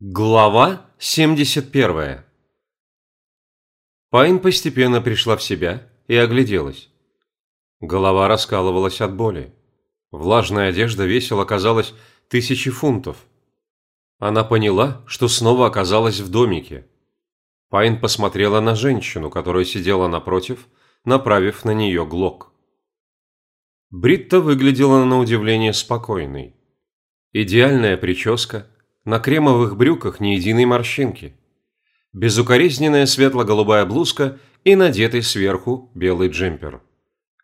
Глава 71 Пайн постепенно пришла в себя и огляделась. Голова раскалывалась от боли. Влажная одежда весила, казалось, тысячи фунтов. Она поняла, что снова оказалась в домике. Пайн посмотрела на женщину, которая сидела напротив, направив на нее глок. Бритта выглядела на удивление спокойной. Идеальная прическа – на кремовых брюках ни единой морщинки. Безукоризненная светло-голубая блузка и надетый сверху белый джемпер.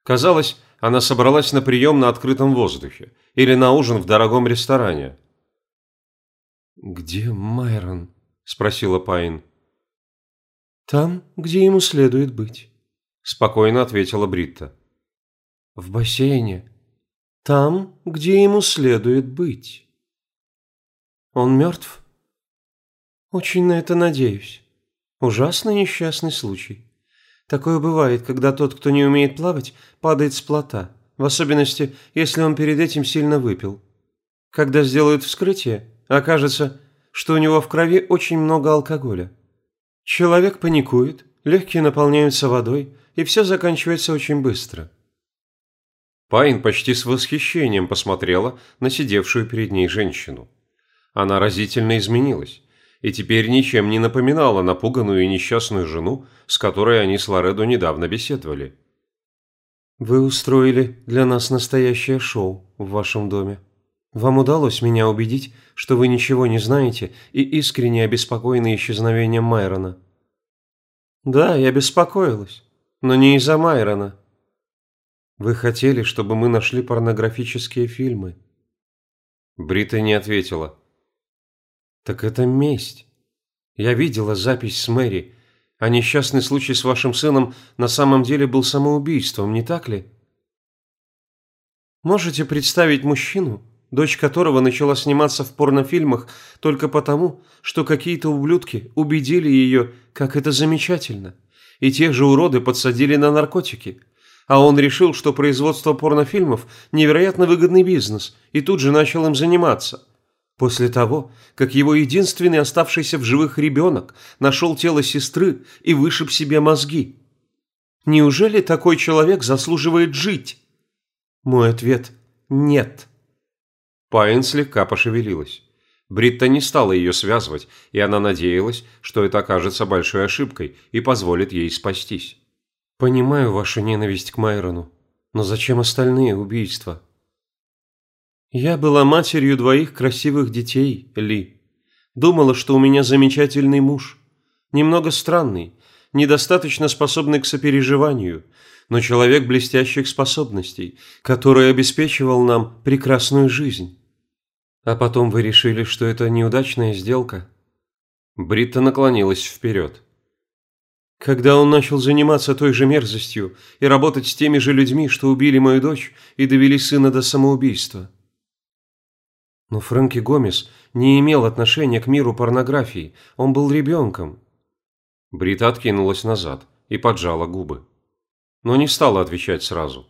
Казалось, она собралась на прием на открытом воздухе или на ужин в дорогом ресторане. «Где Майрон?» – спросила Пайн. «Там, где ему следует быть», – спокойно ответила Бритта. «В бассейне?» «Там, где ему следует быть». Он мертв? Очень на это надеюсь. Ужасно несчастный случай. Такое бывает, когда тот, кто не умеет плавать, падает с плота, в особенности, если он перед этим сильно выпил. Когда сделают вскрытие, окажется, что у него в крови очень много алкоголя. Человек паникует, легкие наполняются водой, и все заканчивается очень быстро. Пайн почти с восхищением посмотрела на сидевшую перед ней женщину. Она разительно изменилась и теперь ничем не напоминала напуганную и несчастную жену, с которой они с Лоредо недавно беседовали. «Вы устроили для нас настоящее шоу в вашем доме. Вам удалось меня убедить, что вы ничего не знаете и искренне обеспокоены исчезновением Майрона». «Да, я беспокоилась, но не из-за Майрона». «Вы хотели, чтобы мы нашли порнографические фильмы?» Брита не ответила. «Так это месть. Я видела запись с Мэри, а несчастный случай с вашим сыном на самом деле был самоубийством, не так ли?» Можете представить мужчину, дочь которого начала сниматься в порнофильмах только потому, что какие-то ублюдки убедили ее, как это замечательно, и те же уроды подсадили на наркотики, а он решил, что производство порнофильмов – невероятно выгодный бизнес, и тут же начал им заниматься – После того, как его единственный оставшийся в живых ребенок нашел тело сестры и вышиб себе мозги. Неужели такой человек заслуживает жить? Мой ответ – нет. Пайн слегка пошевелилась. Бритта не стала ее связывать, и она надеялась, что это окажется большой ошибкой и позволит ей спастись. «Понимаю вашу ненависть к Майрону, но зачем остальные убийства?» Я была матерью двоих красивых детей, Ли. Думала, что у меня замечательный муж. Немного странный, недостаточно способный к сопереживанию, но человек блестящих способностей, который обеспечивал нам прекрасную жизнь. А потом вы решили, что это неудачная сделка? Бритта наклонилась вперед. Когда он начал заниматься той же мерзостью и работать с теми же людьми, что убили мою дочь и довели сына до самоубийства – но Фрэнки Гомес не имел отношения к миру порнографии, он был ребенком. Брита откинулась назад и поджала губы. Но не стала отвечать сразу.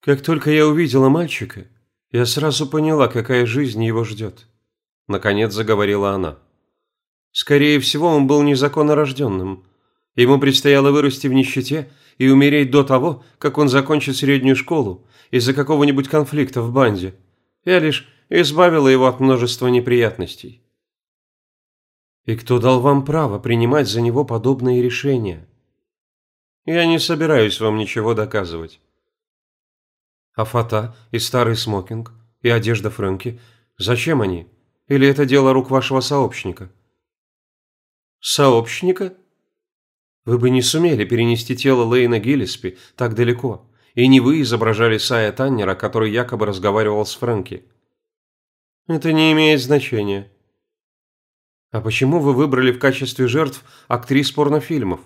«Как только я увидела мальчика, я сразу поняла, какая жизнь его ждет», – наконец заговорила она. «Скорее всего, он был незаконно рожденным. Ему предстояло вырасти в нищете и умереть до того, как он закончит среднюю школу из-за какого-нибудь конфликта в банде. Я лишь избавила его от множества неприятностей. И кто дал вам право принимать за него подобные решения? Я не собираюсь вам ничего доказывать. А фата и старый смокинг, и одежда Фрэнки, зачем они? Или это дело рук вашего сообщника? Сообщника? Вы бы не сумели перенести тело Лейна Гиллиспи так далеко, и не вы изображали Сая Таннера, который якобы разговаривал с Фрэнки. Это не имеет значения. А почему вы выбрали в качестве жертв актрис порнофильмов?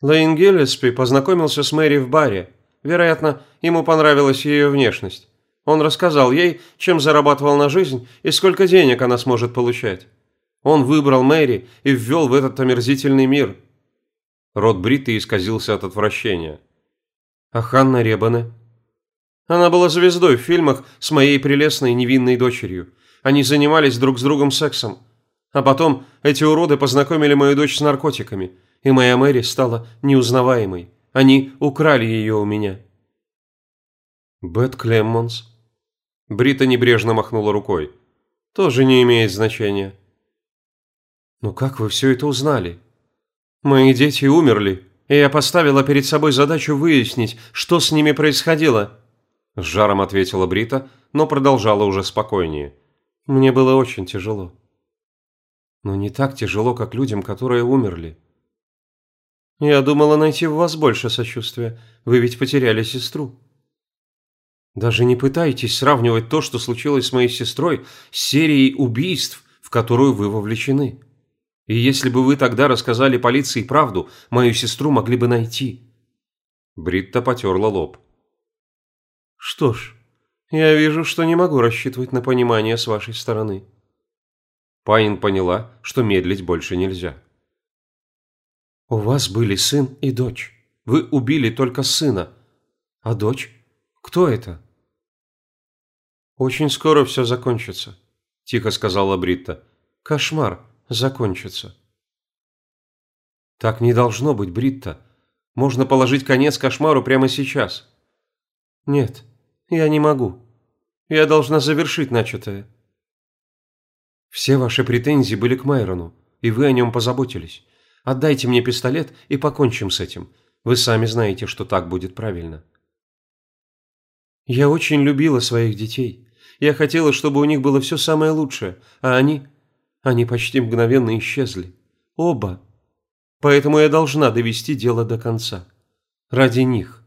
Лейн Гиллеспи познакомился с Мэри в баре. Вероятно, ему понравилась ее внешность. Он рассказал ей, чем зарабатывал на жизнь и сколько денег она сможет получать. Он выбрал Мэри и ввел в этот омерзительный мир. Рот Бритты исказился от отвращения. А Ханна Ребане? Она была звездой в фильмах с моей прелестной невинной дочерью. Они занимались друг с другом сексом. А потом эти уроды познакомили мою дочь с наркотиками, и моя Мэри стала неузнаваемой. Они украли ее у меня. Бет Клеммонс. Брита небрежно махнула рукой. Тоже не имеет значения. «Ну как вы все это узнали?» «Мои дети умерли, и я поставила перед собой задачу выяснить, что с ними происходило», с жаром ответила Брита, но продолжала уже спокойнее. «Мне было очень тяжело». «Но не так тяжело, как людям, которые умерли». «Я думала найти в вас больше сочувствия. Вы ведь потеряли сестру». «Даже не пытайтесь сравнивать то, что случилось с моей сестрой, с серией убийств, в которую вы вовлечены. И если бы вы тогда рассказали полиции правду, мою сестру могли бы найти». Бритта потерла лоб. «Что ж, я вижу, что не могу рассчитывать на понимание с вашей стороны». Пайн поняла, что медлить больше нельзя. «У вас были сын и дочь. Вы убили только сына. А дочь? Кто это?» «Очень скоро все закончится», – тихо сказала Бритта. «Кошмар закончится». «Так не должно быть, Бритта. Можно положить конец кошмару прямо сейчас». «Нет, я не могу. Я должна завершить начатое». «Все ваши претензии были к Майрону, и вы о нем позаботились. Отдайте мне пистолет и покончим с этим. Вы сами знаете, что так будет правильно». «Я очень любила своих детей. Я хотела, чтобы у них было все самое лучшее, а они... Они почти мгновенно исчезли. Оба. Поэтому я должна довести дело до конца. Ради них».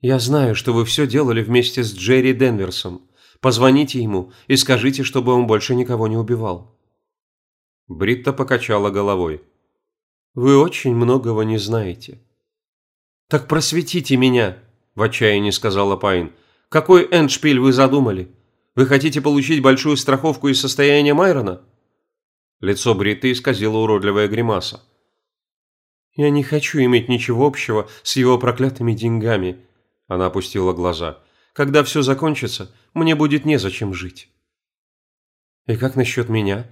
«Я знаю, что вы все делали вместе с Джерри Денверсом. Позвоните ему и скажите, чтобы он больше никого не убивал». Бритта покачала головой. «Вы очень многого не знаете». «Так просветите меня», – в отчаянии сказала Пайн. «Какой эндшпиль вы задумали? Вы хотите получить большую страховку из состояния Майрона?» Лицо Бритты исказило уродливая гримаса. «Я не хочу иметь ничего общего с его проклятыми деньгами», она опустила глаза. «Когда все закончится, мне будет незачем жить». «И как насчет меня?»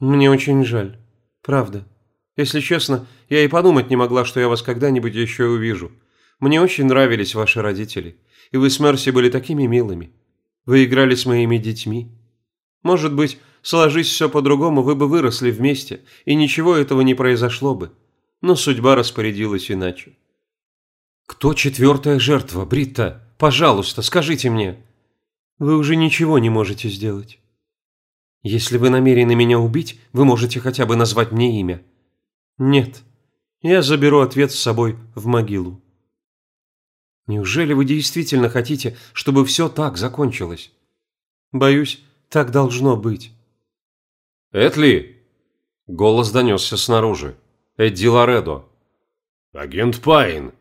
«Мне очень жаль. Правда. Если честно, я и подумать не могла, что я вас когда-нибудь еще увижу. Мне очень нравились ваши родители, и вы с Мерси были такими милыми. Вы играли с моими детьми. Может быть, сложись все по-другому, вы бы выросли вместе, и ничего этого не произошло бы. Но судьба распорядилась иначе. «Кто четвертая жертва, Бритта? Пожалуйста, скажите мне». «Вы уже ничего не можете сделать». «Если вы намерены меня убить, вы можете хотя бы назвать мне имя». «Нет. Я заберу ответ с собой в могилу». «Неужели вы действительно хотите, чтобы все так закончилось?» «Боюсь, так должно быть». «Этли!» Голос донесся снаружи. «Эдди Лоредо». «Агент Пайн!»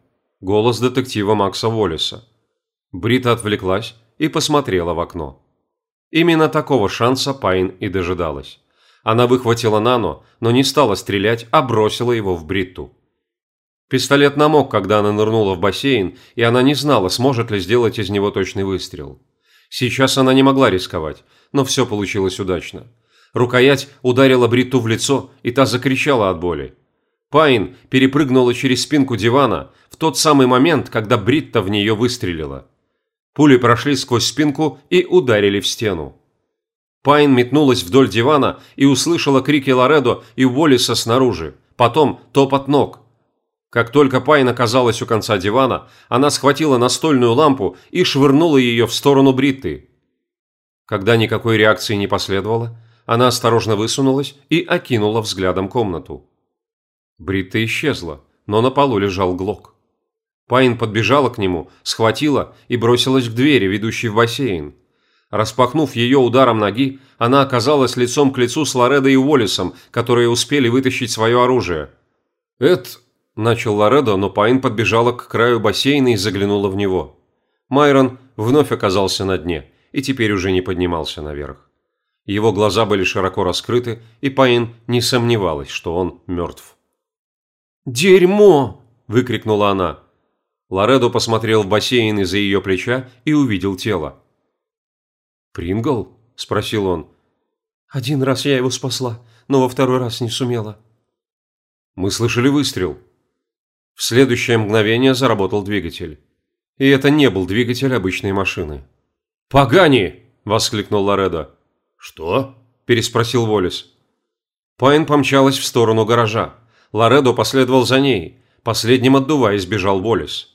Голос детектива Макса Уоллеса. Брита отвлеклась и посмотрела в окно. Именно такого шанса Пайн и дожидалась. Она выхватила Нано, но не стала стрелять, а бросила его в Бритту. Пистолет намок, когда она нырнула в бассейн, и она не знала, сможет ли сделать из него точный выстрел. Сейчас она не могла рисковать, но все получилось удачно. Рукоять ударила Бритту в лицо, и та закричала от боли. Пайн перепрыгнула через спинку дивана в тот самый момент, когда Бритта в нее выстрелила. Пули прошли сквозь спинку и ударили в стену. Пайн метнулась вдоль дивана и услышала крики Лоредо и Уоллиса снаружи, потом топот ног. Как только Пайн оказалась у конца дивана, она схватила настольную лампу и швырнула ее в сторону Бритты. Когда никакой реакции не последовало, она осторожно высунулась и окинула взглядом комнату. Бритта исчезла, но на полу лежал Глок. Пайн подбежала к нему, схватила и бросилась к двери, ведущей в бассейн. Распахнув ее ударом ноги, она оказалась лицом к лицу с Лоредо и Уоллесом, которые успели вытащить свое оружие. «Это...» – начал Лоредо, но Пайн подбежала к краю бассейна и заглянула в него. Майрон вновь оказался на дне и теперь уже не поднимался наверх. Его глаза были широко раскрыты, и Пайн не сомневалась, что он мертв. «Дерьмо!» – выкрикнула она. Лоредо посмотрел в бассейн из-за ее плеча и увидел тело. «Прингл?» – спросил он. «Один раз я его спасла, но во второй раз не сумела». Мы слышали выстрел. В следующее мгновение заработал двигатель. И это не был двигатель обычной машины. «Погани!» – воскликнул Лоредо. «Что?» – переспросил Волис. Пайн помчалась в сторону гаража. Лоредо последовал за ней. Последним отдуваясь бежал Волис.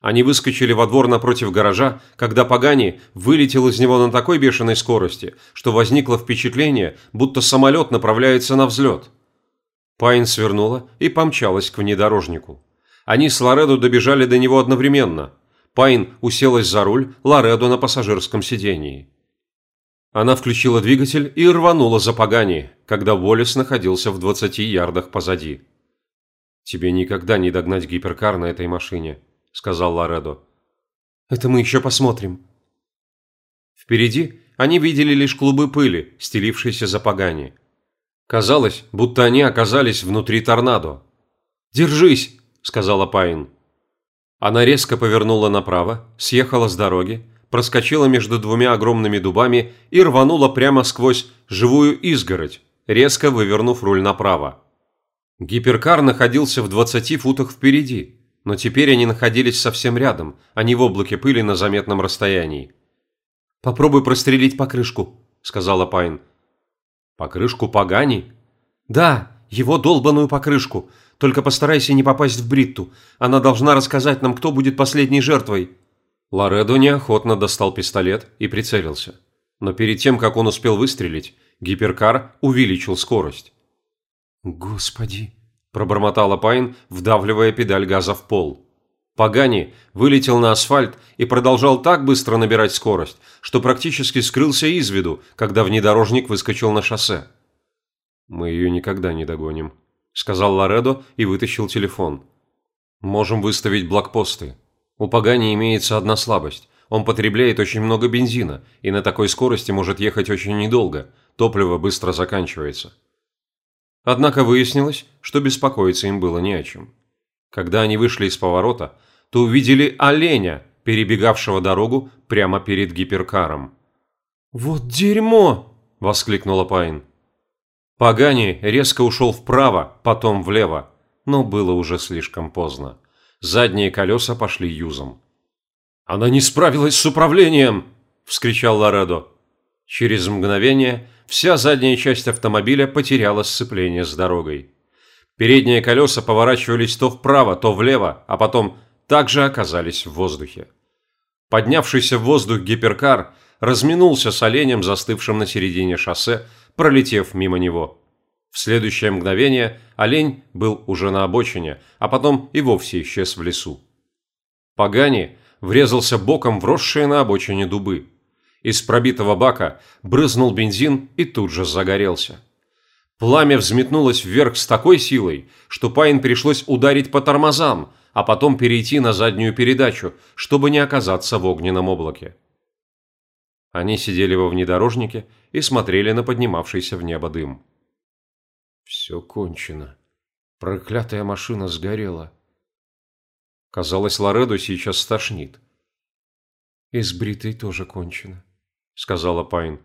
Они выскочили во двор напротив гаража, когда Пагани вылетел из него на такой бешеной скорости, что возникло впечатление, будто самолет направляется на взлет. Пайн свернула и помчалась к внедорожнику. Они с Лоредо добежали до него одновременно. Пайн уселась за руль, Лоредо на пассажирском сидении. Она включила двигатель и рванула за Пагани, когда Уоллес находился в 20 ярдах позади. «Тебе никогда не догнать гиперкар на этой машине», – сказал Лоредо. «Это мы еще посмотрим». Впереди они видели лишь клубы пыли, стелившиеся за Пагани. Казалось, будто они оказались внутри торнадо. «Держись!» – сказала Пайн. Она резко повернула направо, съехала с дороги, проскочила между двумя огромными дубами и рванула прямо сквозь живую изгородь, резко вывернув руль направо. Гиперкар находился в 20 футах впереди, но теперь они находились совсем рядом, а не в облаке пыли на заметном расстоянии. «Попробуй прострелить покрышку», – сказала Пайн. Покрышку Пагани? Да, его долбаную покрышку. Только постарайся не попасть в Бритту. Она должна рассказать нам, кто будет последней жертвой. Лоредо неохотно достал пистолет и прицелился. Но перед тем, как он успел выстрелить, гиперкар увеличил скорость. «Господи!» – пробормотала Пайн, вдавливая педаль газа в пол. Пагани вылетел на асфальт и продолжал так быстро набирать скорость, что практически скрылся из виду, когда внедорожник выскочил на шоссе. «Мы ее никогда не догоним», – сказал Лоредо и вытащил телефон. «Можем выставить блокпосты. У Пагани имеется одна слабость. Он потребляет очень много бензина и на такой скорости может ехать очень недолго. Топливо быстро заканчивается». Однако выяснилось, что беспокоиться им было не о чем. Когда они вышли из поворота, то увидели оленя, перебегавшего дорогу прямо перед гиперкаром. «Вот дерьмо!» – воскликнула Пайн. Пагани резко ушел вправо, потом влево, но было уже слишком поздно. Задние колеса пошли юзом. «Она не справилась с управлением!» – вскричал Лоредо. Через мгновение вся задняя часть автомобиля потеряла сцепление с дорогой. Передние колеса поворачивались то вправо, то влево, а потом также оказались в воздухе. Поднявшийся в воздух гиперкар разминулся с оленем, застывшим на середине шоссе, пролетев мимо него. В следующее мгновение олень был уже на обочине, а потом и вовсе исчез в лесу. Пагани врезался боком в росшие на обочине дубы. Из пробитого бака брызнул бензин и тут же загорелся. Пламя взметнулось вверх с такой силой, что Пайн пришлось ударить по тормозам, а потом перейти на заднюю передачу, чтобы не оказаться в огненном облаке. Они сидели во внедорожнике и смотрели на поднимавшийся в небо дым. «Все кончено. Проклятая машина сгорела». Казалось, Лоредо сейчас стошнит. «И с Бритой тоже кончено», — сказала Пайн.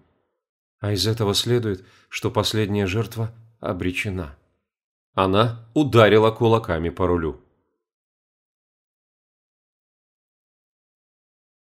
А из этого следует, что последняя жертва обречена. Она ударила кулаками по рулю.